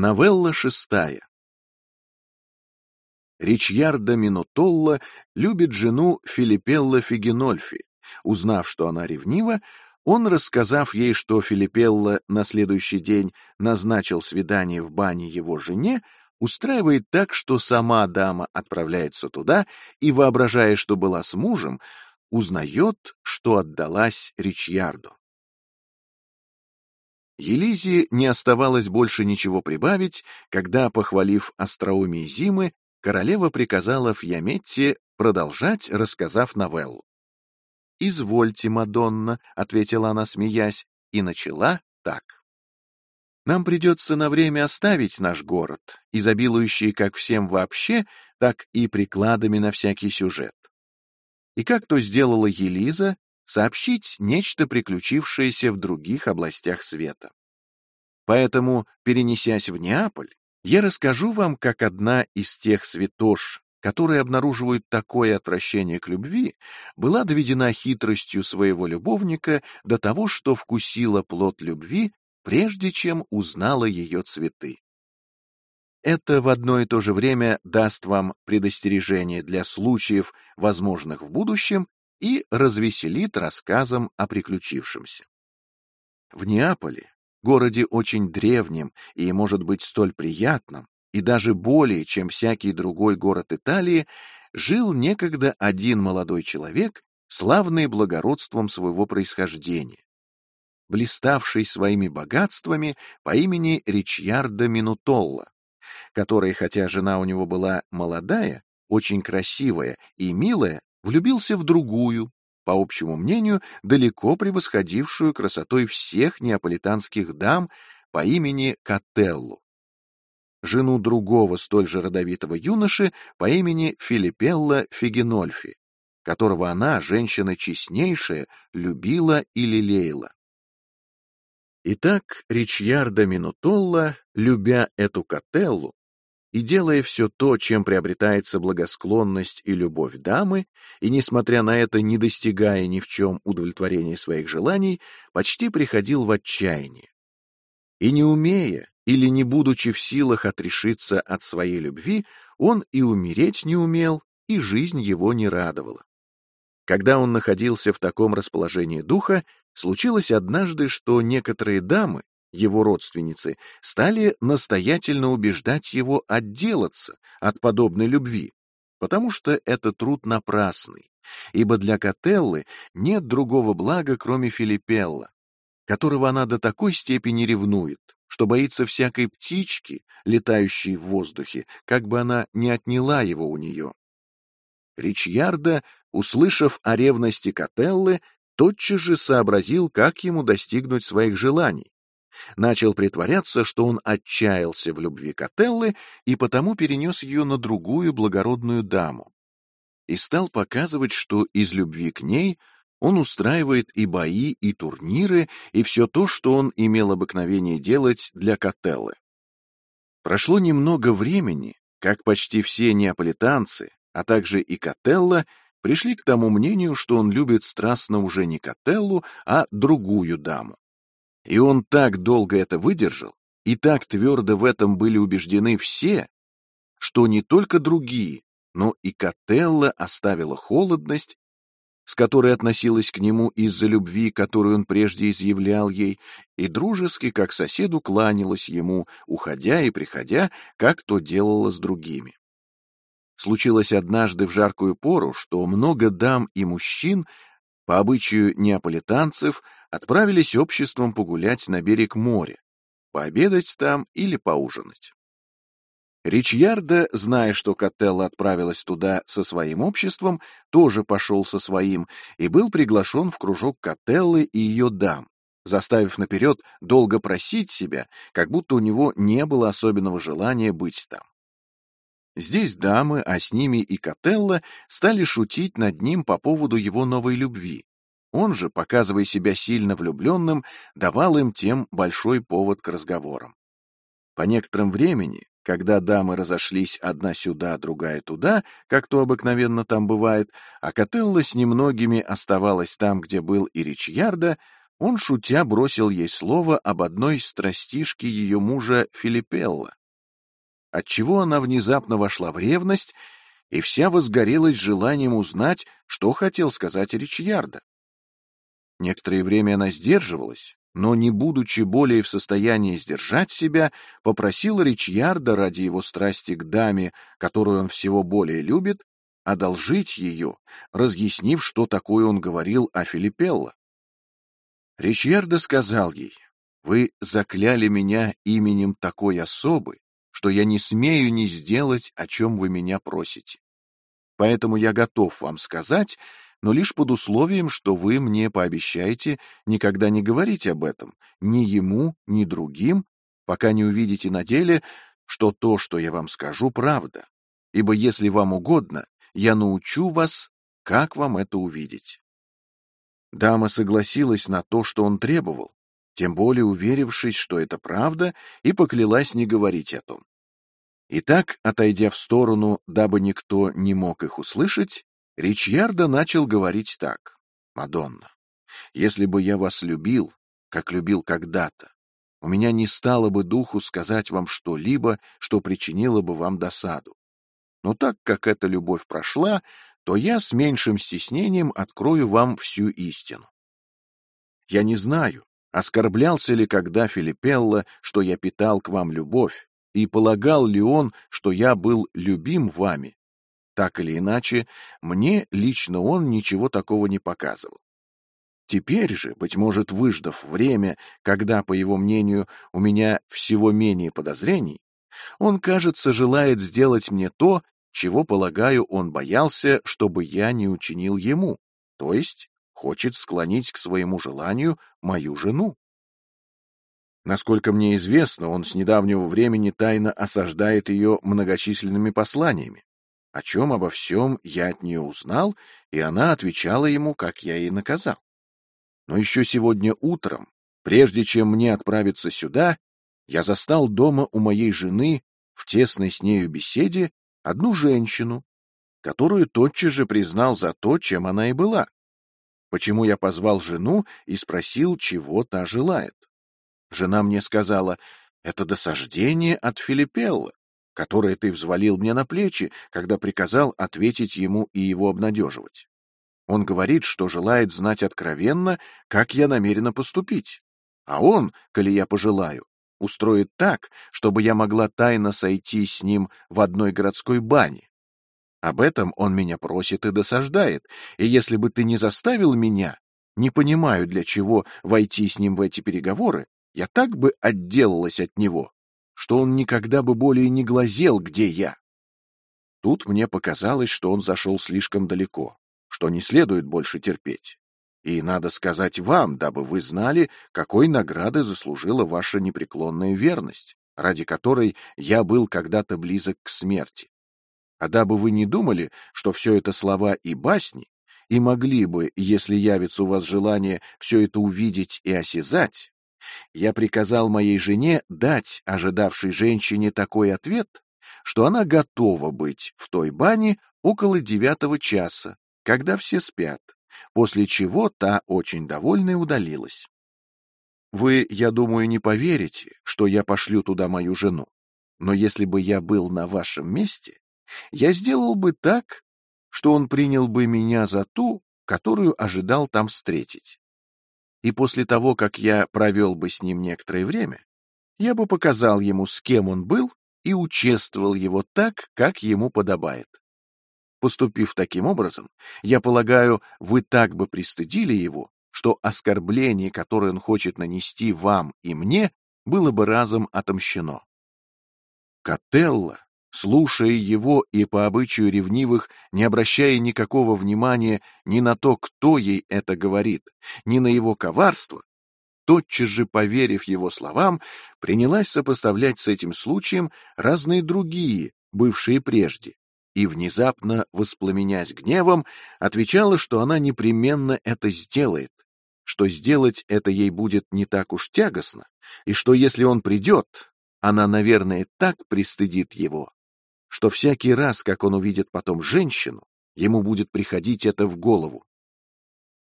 Новелла шестая. Ричьярда Минутолла любит жену Филиппелла Фигенольфи. Узнав, что она ревнива, он, рассказав ей, что Филиппелла на следующий день назначил свидание в бане его жене, устраивает так, что сама дама отправляется туда и, воображая, что была с мужем, узнает, что отдалась Ричьярду. Елизе не оставалось больше ничего прибавить, когда, похвалив остроумие Зимы, королева приказала Фьяметте продолжать, рассказав новеллу. «Извольте, Мадонна», — ответила она, смеясь, и начала так. «Нам придется на время оставить наш город, изобилующий как всем вообще, так и прикладами на всякий сюжет. И как то сделала Елиза, сообщить нечто приключившееся в других областях света. Поэтому, перенесясь в Неаполь, я расскажу вам, как одна из тех святош, которые обнаруживают такое отвращение к любви, была доведена хитростью своего любовника до того, что вкусила плод любви, прежде чем узнала ее цветы. Это в одно и то же время даст вам предостережение для случаев, возможных в будущем, и развеселит рассказом о приключившемся. В Неаполе, городе очень древнем и, может быть, столь приятном, и даже более, чем всякий другой город Италии, жил некогда один молодой человек, славный благородством своего происхождения, блиставший своими богатствами по имени Ричьярдо Минутолла, который, хотя жена у него была молодая, очень красивая и милая, влюбился в другую, по общему мнению, далеко превосходившую красотой всех неаполитанских дам по имени Кателлу. Жену другого столь же родовитого юноши по имени Филиппелла Фигенольфи, которого она, женщина честнейшая, любила и лелеяла. Итак, Ричьярда Минутолла, любя эту Кателлу, и делая все то, чем приобретается благосклонность и любовь дамы, и, несмотря на это, не достигая ни в чем удовлетворения своих желаний, почти приходил в отчаяние. И не умея или не будучи в силах отрешиться от своей любви, он и умереть не умел, и жизнь его не радовала. Когда он находился в таком расположении духа, случилось однажды, что некоторые дамы, его родственницы, стали настоятельно убеждать его отделаться от подобной любви, потому что это труд напрасный, ибо для Котеллы нет другого блага, кроме Филиппелла, которого она до такой степени ревнует, что боится всякой птички, летающей в воздухе, как бы она не отняла его у нее. Ричьярда, услышав о ревности Котеллы, тотчас же сообразил, как ему достигнуть своих желаний, начал притворяться, что он отчаялся в любви Котеллы и потому перенес ее на другую благородную даму. И стал показывать, что из любви к ней он устраивает и бои, и турниры, и все то, что он имел обыкновение делать для Котеллы. Прошло немного времени, как почти все неаполитанцы, а также и Котелла, пришли к тому мнению, что он любит страстно уже не Котеллу, а другую даму. И он так долго это выдержал, и так твердо в этом были убеждены все, что не только другие, но и Котелла оставила холодность, с которой относилась к нему из-за любви, которую он прежде изъявлял ей, и дружески, как соседу, кланялась ему, уходя и приходя, как то делала с другими. Случилось однажды в жаркую пору, что много дам и мужчин, по обычаю неаполитанцев, отправились обществом погулять на берег моря, пообедать там или поужинать. Ричьярда, зная, что Котелла отправилась туда со своим обществом, тоже пошел со своим и был приглашен в кружок Котеллы и ее дам, заставив наперед долго просить себя, как будто у него не было особенного желания быть там. Здесь дамы, а с ними и Котелла, стали шутить над ним по поводу его новой любви, он же, показывая себя сильно влюбленным, давал им тем большой повод к разговорам. По некоторым времени, когда дамы разошлись одна сюда, другая туда, как то обыкновенно там бывает, а Котелла с немногими оставалась там, где был и Ричьярда, он, шутя, бросил ей слово об одной страстишке ее мужа Филиппелла, отчего она внезапно вошла в ревность и вся возгорелась желанием узнать, что хотел сказать Ричьярда. Некоторое время она сдерживалась, но, не будучи более в состоянии сдержать себя, попросила Ричьярда ради его страсти к даме, которую он всего более любит, одолжить ее, разъяснив, что такое он говорил о Филиппелло. Ричьярда сказал ей, «Вы закляли меня именем такой особы, что я не смею не сделать, о чем вы меня просите. Поэтому я готов вам сказать, но лишь под условием, что вы мне пообещаете никогда не говорить об этом ни ему, ни другим, пока не увидите на деле, что то, что я вам скажу, правда. Ибо если вам угодно, я научу вас, как вам это увидеть. Дама согласилась на то, что он требовал, тем более уверившись, что это правда, и поклялась не говорить о том. Итак, отойдя в сторону, дабы никто не мог их услышать, Ричьярда начал говорить так. «Мадонна, если бы я вас любил, как любил когда-то, у меня не стало бы духу сказать вам что-либо, что причинило бы вам досаду. Но так как эта любовь прошла, то я с меньшим стеснением открою вам всю истину. Я не знаю, оскорблялся ли когда Филиппелло, что я питал к вам любовь, и полагал ли он, что я был любим вами. Так или иначе, мне лично он ничего такого не показывал. Теперь же, быть может, выждав время, когда, по его мнению, у меня всего менее подозрений, он, кажется, желает сделать мне то, чего, полагаю, он боялся, чтобы я не учинил ему, то есть хочет склонить к своему желанию мою жену. Насколько мне известно, он с недавнего времени тайно осаждает ее многочисленными посланиями, о чем обо всем я от нее узнал, и она отвечала ему, как я ей наказал. Но еще сегодня утром, прежде чем мне отправиться сюда, я застал дома у моей жены в тесной с нею беседе одну женщину, которую тотчас же признал за то, чем она и была. Почему я позвал жену и спросил, чего та желает. Жена мне сказала, это досаждение от Филиппелла, которое ты взвалил мне на плечи, когда приказал ответить ему и его обнадеживать. Он говорит, что желает знать откровенно, как я намерена поступить. А он, коли я пожелаю, устроит так, чтобы я могла тайно сойти с ним в одной городской бане. Об этом он меня просит и досаждает, и если бы ты не заставил меня, не понимаю, для чего войти с ним в эти переговоры, я так бы отделалась от него, что он никогда бы более не глазел, где я. Тут мне показалось, что он зашел слишком далеко, что не следует больше терпеть. И надо сказать вам, дабы вы знали, какой награды заслужила ваша непреклонная верность, ради которой я был когда-то близок к смерти. А дабы вы не думали, что все это слова и басни, и могли бы, если явится у вас желание, все это увидеть и осязать, я приказал моей жене дать ожидавшей женщине такой ответ, что она готова быть в той бане около девятого часа, когда все спят, после чего та очень довольная удалилась. Вы, я думаю, не поверите, что я пошлю туда мою жену, но если бы я был на вашем месте, я сделал бы так, что он принял бы меня за ту, которую ожидал там встретить и после того, как я провел бы с ним некоторое время, я бы показал ему, с кем он был, и учествовал его так, как ему подобает. Поступив таким образом, я полагаю, вы так бы пристыдили его, что оскорбление, которое он хочет нанести вам и мне, было бы разом отомщено. Котелло слушая его и по обычаю ревнивых, не обращая никакого внимания ни на то, кто ей это говорит, ни на его коварство, тотчас же, поверив его словам, принялась сопоставлять с этим случаем разные другие, бывшие прежде, и, внезапно воспламенясь гневом, отвечала, что она непременно это сделает, что сделать это ей будет не так уж тягостно, и что если он придет, она, наверное, так пристыдит его, что всякий раз, как он увидит потом женщину, ему будет приходить это в голову.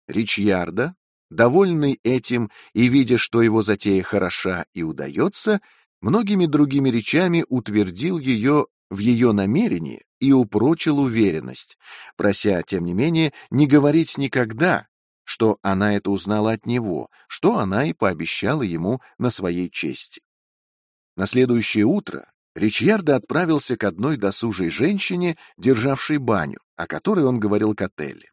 Ричьярда, довольный этим и видя, что его затея хороша и удается, многими другими речами утвердил ее в ее намерении и упрочил уверенность, прося, тем не менее, не говорить никогда, что она это узнала от него, что она и пообещала ему на своей чести. На следующее утро Ричьярдо отправился к одной досужей женщине, державшей баню, о которой он говорил Котелле.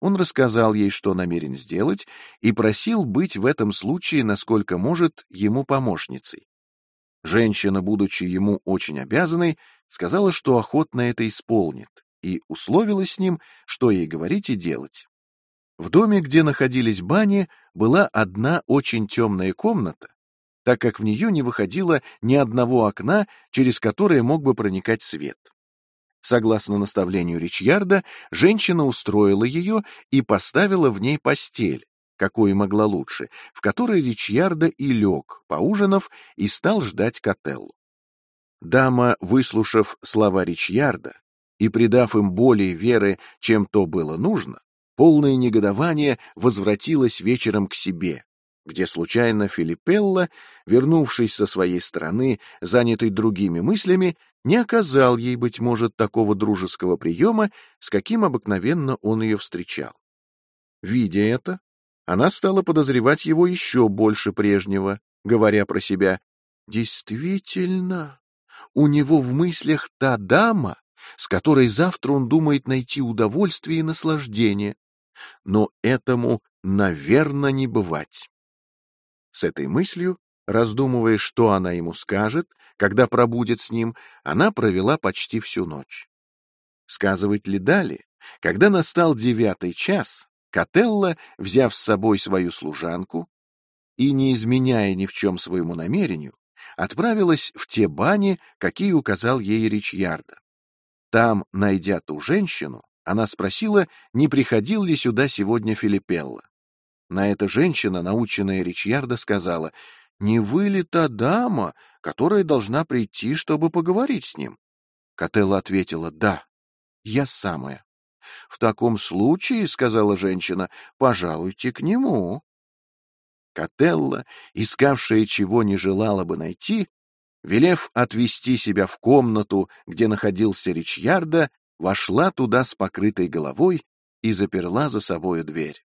Он рассказал ей, что намерен сделать, и просил быть в этом случае, насколько может, ему помощницей. Женщина, будучи ему очень обязанной, сказала, что охотно это исполнит, и условилась с ним, что ей говорить и делать. В доме, где находились бани, была одна очень темная комната, так как в нее не выходило ни одного окна, через которое мог бы проникать свет. Согласно наставлению Ричьярда, женщина устроила ее и поставила в ней постель, какую могла лучше, в которой Ричьярда и лег, поужинав, и стал ждать Котеллу. Дама, выслушав слова Ричьярда и придав им более веры, чем то было нужно, полное негодование возвратилась вечером к себе, где случайно Филиппелла, вернувшись со своей стороны, занятый другими мыслями, не оказал ей, быть может, такого дружеского приема, с каким обыкновенно он ее встречал. Видя это, она стала подозревать его еще больше прежнего, говоря про себя, «Действительно, у него в мыслях та дама, с которой завтра он думает найти удовольствие и наслаждение. Но этому, наверное, не бывать». С этой мыслью, раздумывая, что она ему скажет, когда пробудет с ним, она провела почти всю ночь. Сказывать ли далее? Когда настал девятый час, Котелла, взяв с собой свою служанку и не изменяя ни в чем своему намерению, отправилась в те бани, какие указал ей Ричьярда. Там, найдя ту женщину, она спросила, не приходил ли сюда сегодня Филиппелла. На это женщина, наученная Ричьярда, сказала, «Не вы ли та дама, которая должна прийти, чтобы поговорить с ним?» Котелла ответила, «Да, я самая». «В таком случае, — сказала женщина, — пожалуйте к нему». Котелла, искавшая чего не желала бы найти, велев отвести себя в комнату, где находился Ричьярда, вошла туда с покрытой головой и заперла за собою дверь.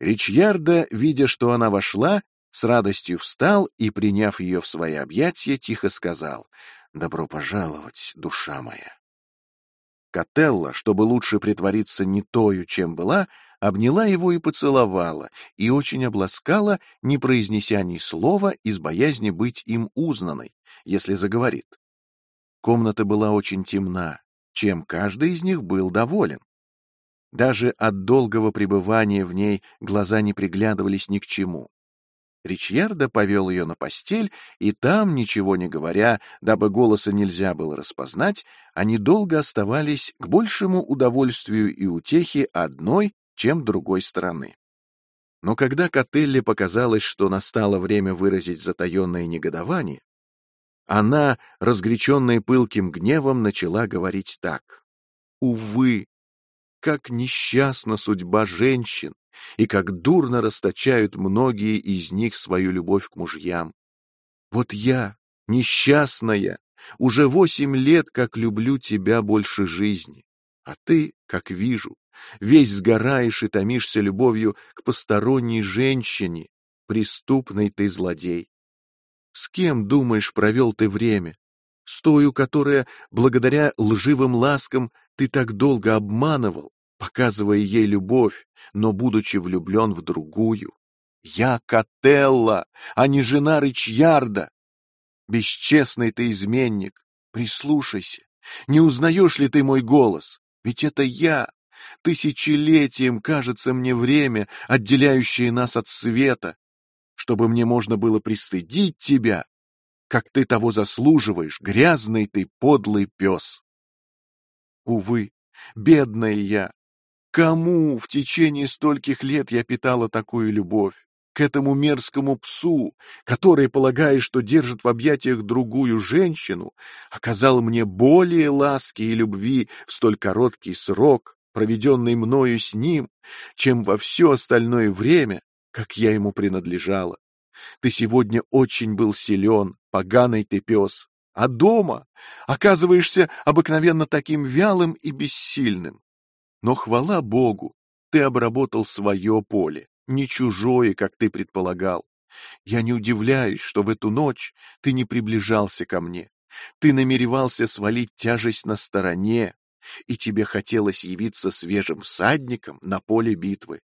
Ричьярда, видя, что она вошла, с радостью встал и, приняв ее в свои объятия, тихо сказал «Добро пожаловать, душа моя». Котелла, чтобы лучше притвориться не тою, чем была, обняла его и поцеловала, и очень обласкала, не произнеся ни слова из боязни быть им узнанной, если заговорит. Комната была очень темна, чем каждый из них был доволен. Даже от долгого пребывания в ней глаза не приглядывались ни к чему. Ричьярда повел ее на постель, и там, ничего не говоря, дабы голоса нельзя было распознать, они долго оставались к большему удовольствию и утехе одной, чем другой стороны. Но когда Котелле показалось, что настало время выразить затаенное негодование, она, разгоряченная пылким гневом, начала говорить так. «Увы, как несчастна судьба женщин, и как дурно расточают многие из них свою любовь к мужьям. Вот я, несчастная, уже восемь лет как люблю тебя больше жизни, а ты, как вижу, весь сгораешь и томишься любовью к посторонней женщине, преступный ты злодей. С кем, думаешь, провел ты время? С тою, которая, благодаря лживым ласкам, ты так долго обманывал, показывая ей любовь, но будучи влюблен в другую. Я Котелла, а не жена Ричьярда. Бесчестный ты изменник, прислушайся. Не узнаешь ли ты мой голос? Ведь это я. Тысячелетием кажется мне время, отделяющее нас от света, чтобы мне можно было пристыдить тебя, как ты того заслуживаешь, грязный ты подлый пес. Увы, бедная я, кому в течение стольких лет я питала такую любовь? К этому мерзкому псу, который, полагая, что держит в объятиях другую женщину, оказал мне более ласки и любви в столь короткий срок, проведенный мною с ним, чем во все остальное время, как я ему принадлежала. Ты сегодня очень был силен, поганый ты пес, а дома оказываешься обыкновенно таким вялым и бессильным. Но хвала Богу, ты обработал свое поле, не чужое, как ты предполагал. Я не удивляюсь, что в эту ночь ты не приближался ко мне. Ты намеревался свалить тяжесть на стороне, и тебе хотелось явиться свежим всадником на поле битвы.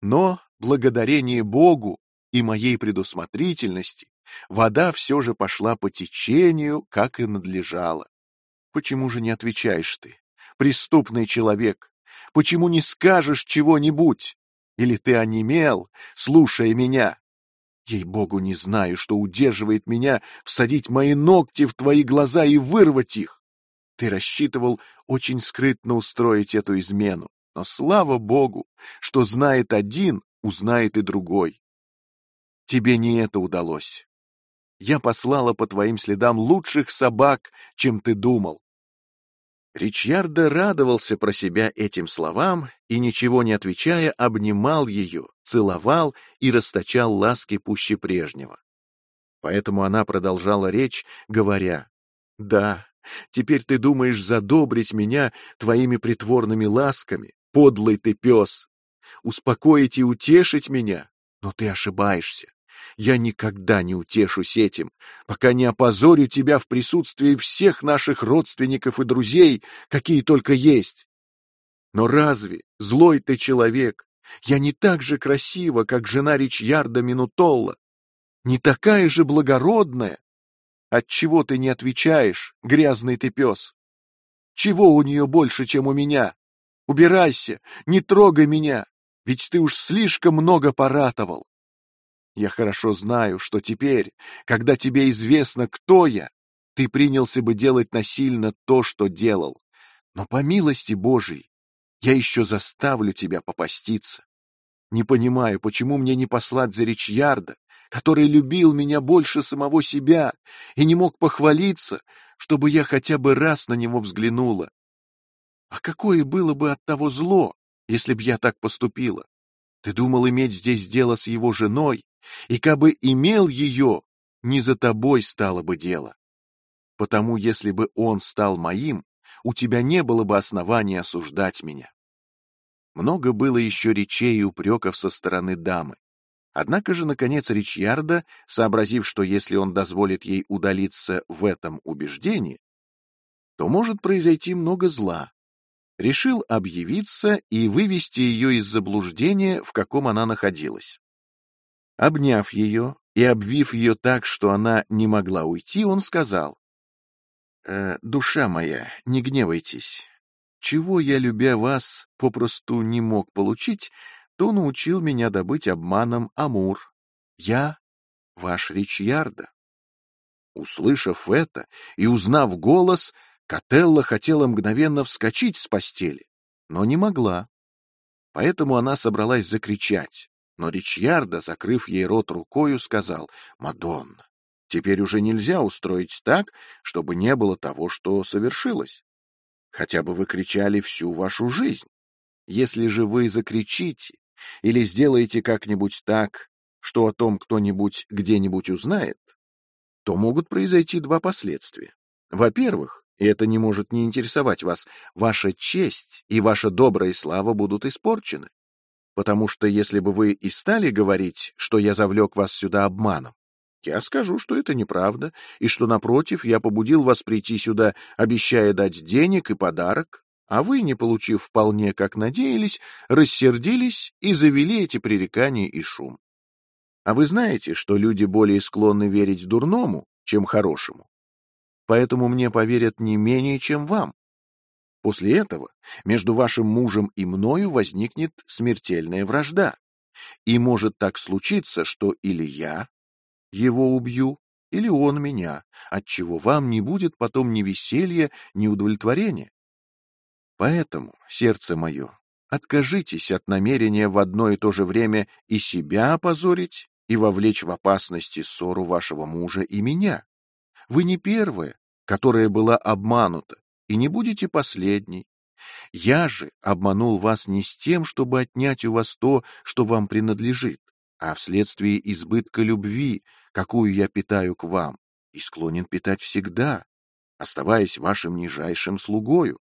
Но, благодарение Богу и моей предусмотрительности, вода все же пошла по течению, как и надлежало. Почему же не отвечаешь ты, преступный человек? Почему не скажешь чего-нибудь? Или ты онемел, слушая меня? Ей-богу, не знаю, что удерживает меня всадить мои ногти в твои глаза и вырвать их. Ты рассчитывал очень скрытно устроить эту измену, но слава богу, что знает один, узнает и другой. Тебе не это удалось. Я послала по твоим следам лучших собак, чем ты думал. Ричьярда радовался про себя этим словам и, ничего не отвечая, обнимал ее, целовал и расточал ласки пуще прежнего. Поэтому она продолжала речь, говоря, «Да, теперь ты думаешь задобрить меня твоими притворными ласками, подлый ты пес, успокоить и утешить меня, но ты ошибаешься. Я никогда не утешусь этим, пока не опозорю тебя в присутствии всех наших родственников и друзей, какие только есть. Но разве, злой ты человек, я не так же красива, как жена Ричьярда Минутолла, не такая же благородная? Отчего ты не отвечаешь, грязный ты пес? Чего у нее больше, чем у меня? Убирайся, не трогай меня, ведь ты уж слишком много поратовал. Я хорошо знаю, что теперь, когда тебе известно, кто я, ты принялся бы делать насильно то, что делал. Но по милости Божией я еще заставлю тебя попаститься. Не понимаю, почему мне не послать за Ричьярда, который любил меня больше самого себя и не мог похвалиться, чтобы я хотя бы раз на него взглянула. А какое было бы от того зло, если б я так поступила? Ты думал иметь здесь дело с его женой, и кабы имел ее, не за тобой стало бы дело. Потому если бы он стал моим, у тебя не было бы основания осуждать меня. Много было еще речей и упреков со стороны дамы. Однако же, наконец, Ричьярда, сообразив, что если он дозволит ей удалиться в этом убеждении, то может произойти много зла, решил объявиться и вывести ее из заблуждения, в каком она находилась. Обняв ее и обвив ее так, что она не могла уйти, он сказал, «Э, «Душа моя, не гневайтесь. Чего я, любя вас, попросту не мог получить, то научил меня добыть обманом Амур. Я ваш Ричьярда». Услышав это и узнав голос, Котелла хотела мгновенно вскочить с постели, но не могла. Поэтому она собралась закричать. Но Ричьярда, закрыв ей рот рукою, сказал, «Мадонна, теперь уже нельзя устроить так, чтобы не было того, что совершилось. Хотя бы вы кричали всю вашу жизнь. Если же вы закричите или сделаете как-нибудь так, что о том кто-нибудь где-нибудь узнает, то могут произойти два последствия. Во-первых, и это не может не интересовать вас, ваша честь и ваша добрая слава будут испорчены потому что если бы вы и стали говорить, что я завлек вас сюда обманом, я скажу, что это неправда, и что, напротив, я побудил вас прийти сюда, обещая дать денег и подарок, а вы, не получив вполне, как надеялись, рассердились и завели эти пререкания и шум. А вы знаете, что люди более склонны верить дурному, чем хорошему. Поэтому мне поверят не менее, чем вам. После этого между вашим мужем и мною возникнет смертельная вражда. И может так случиться, что или я его убью, или он меня, отчего вам не будет потом ни веселья, ни удовлетворения. Поэтому, сердце мое, откажитесь от намерения в одно и то же время и себя опозорить, и вовлечь в опасности ссору вашего мужа и меня. Вы не первая, которая была обманута, и не будете последней. Я же обманул вас не с тем, чтобы отнять у вас то, что вам принадлежит, а вследствие избытка любви, какую я питаю к вам, и склонен питать всегда, оставаясь вашим нижайшим слугою.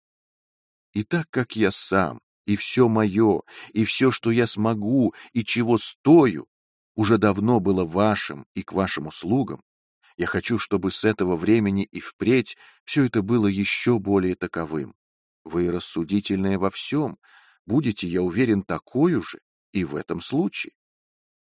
И так как я сам, и все мое, и все, что я смогу, и чего стою, уже давно было вашим и к вашим услугам, я хочу, чтобы с этого времени и впредь все это было еще более таковым. Вы рассудительные во всем, будете, я уверен, такой же и в этом случае.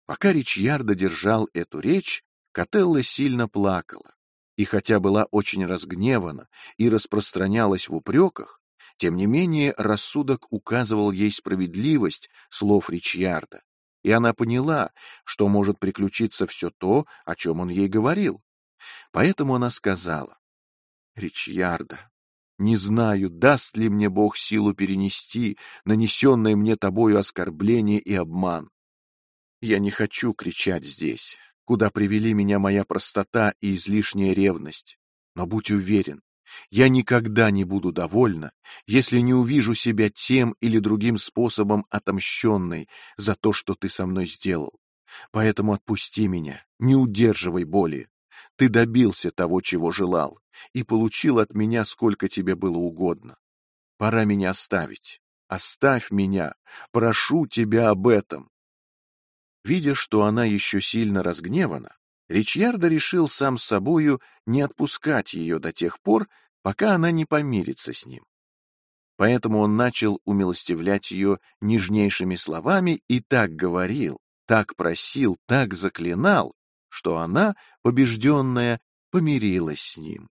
Пока Ричьярда держал эту речь, Котелла сильно плакала, и хотя была очень разгневана и распространялась в упреках, тем не менее рассудок указывал ей справедливость слов Ричьярда, и она поняла, что может приключиться все то, о чем он ей говорил. Поэтому она сказала, «Ричьярда, не знаю, даст ли мне Бог силу перенести нанесенное мне тобою оскорбление и обман. Я не хочу кричать здесь, куда привели меня моя простота и излишняя ревность. Но будь уверен, я никогда не буду довольна, если не увижу себя тем или другим способом отомщенной за то, что ты со мной сделал. Поэтому отпусти меня, не удерживай боли. Ты добился того, чего желал, и получил от меня, сколько тебе было угодно. Пора меня оставить. Оставь меня. Прошу тебя об этом. Видя, что она еще сильно разгневана, Ричьярда решил сам с собою не отпускать ее до тех пор, пока она не помирится с ним. Поэтому он начал умилостивлять ее нежнейшими словами и так говорил, так просил, так заклинал, что она, побежденная, помирилась с ним.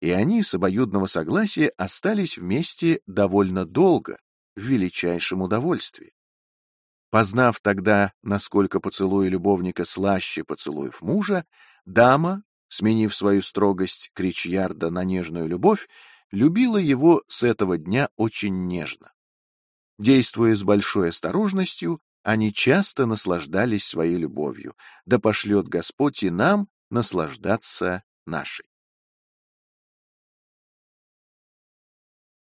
И они с обоюдного согласия остались вместе довольно долго, в величайшем удовольствии. Познав тогда, насколько поцелуи любовника слаще поцелуев мужа, дама, сменив свою строгость Кричьярда на нежную любовь, любила его с этого дня очень нежно. Действуя с большой осторожностью, они часто наслаждались своей любовью, да пошлет Господь и нам наслаждаться нашей.